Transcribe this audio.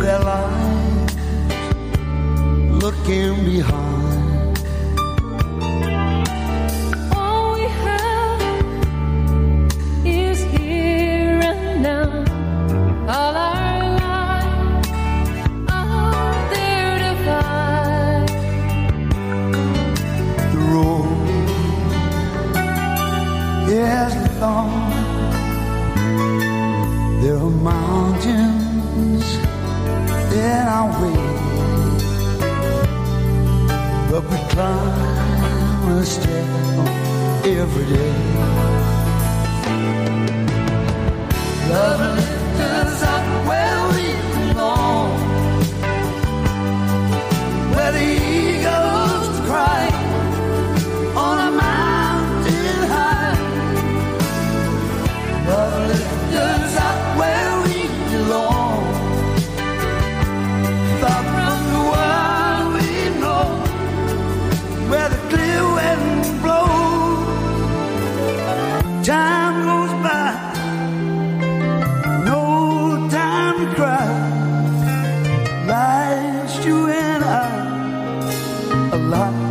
their lives looking behind. All we have is here and now. All our lives are there to find. The road is long. There are mountains but we climb a step every day. Love a lot.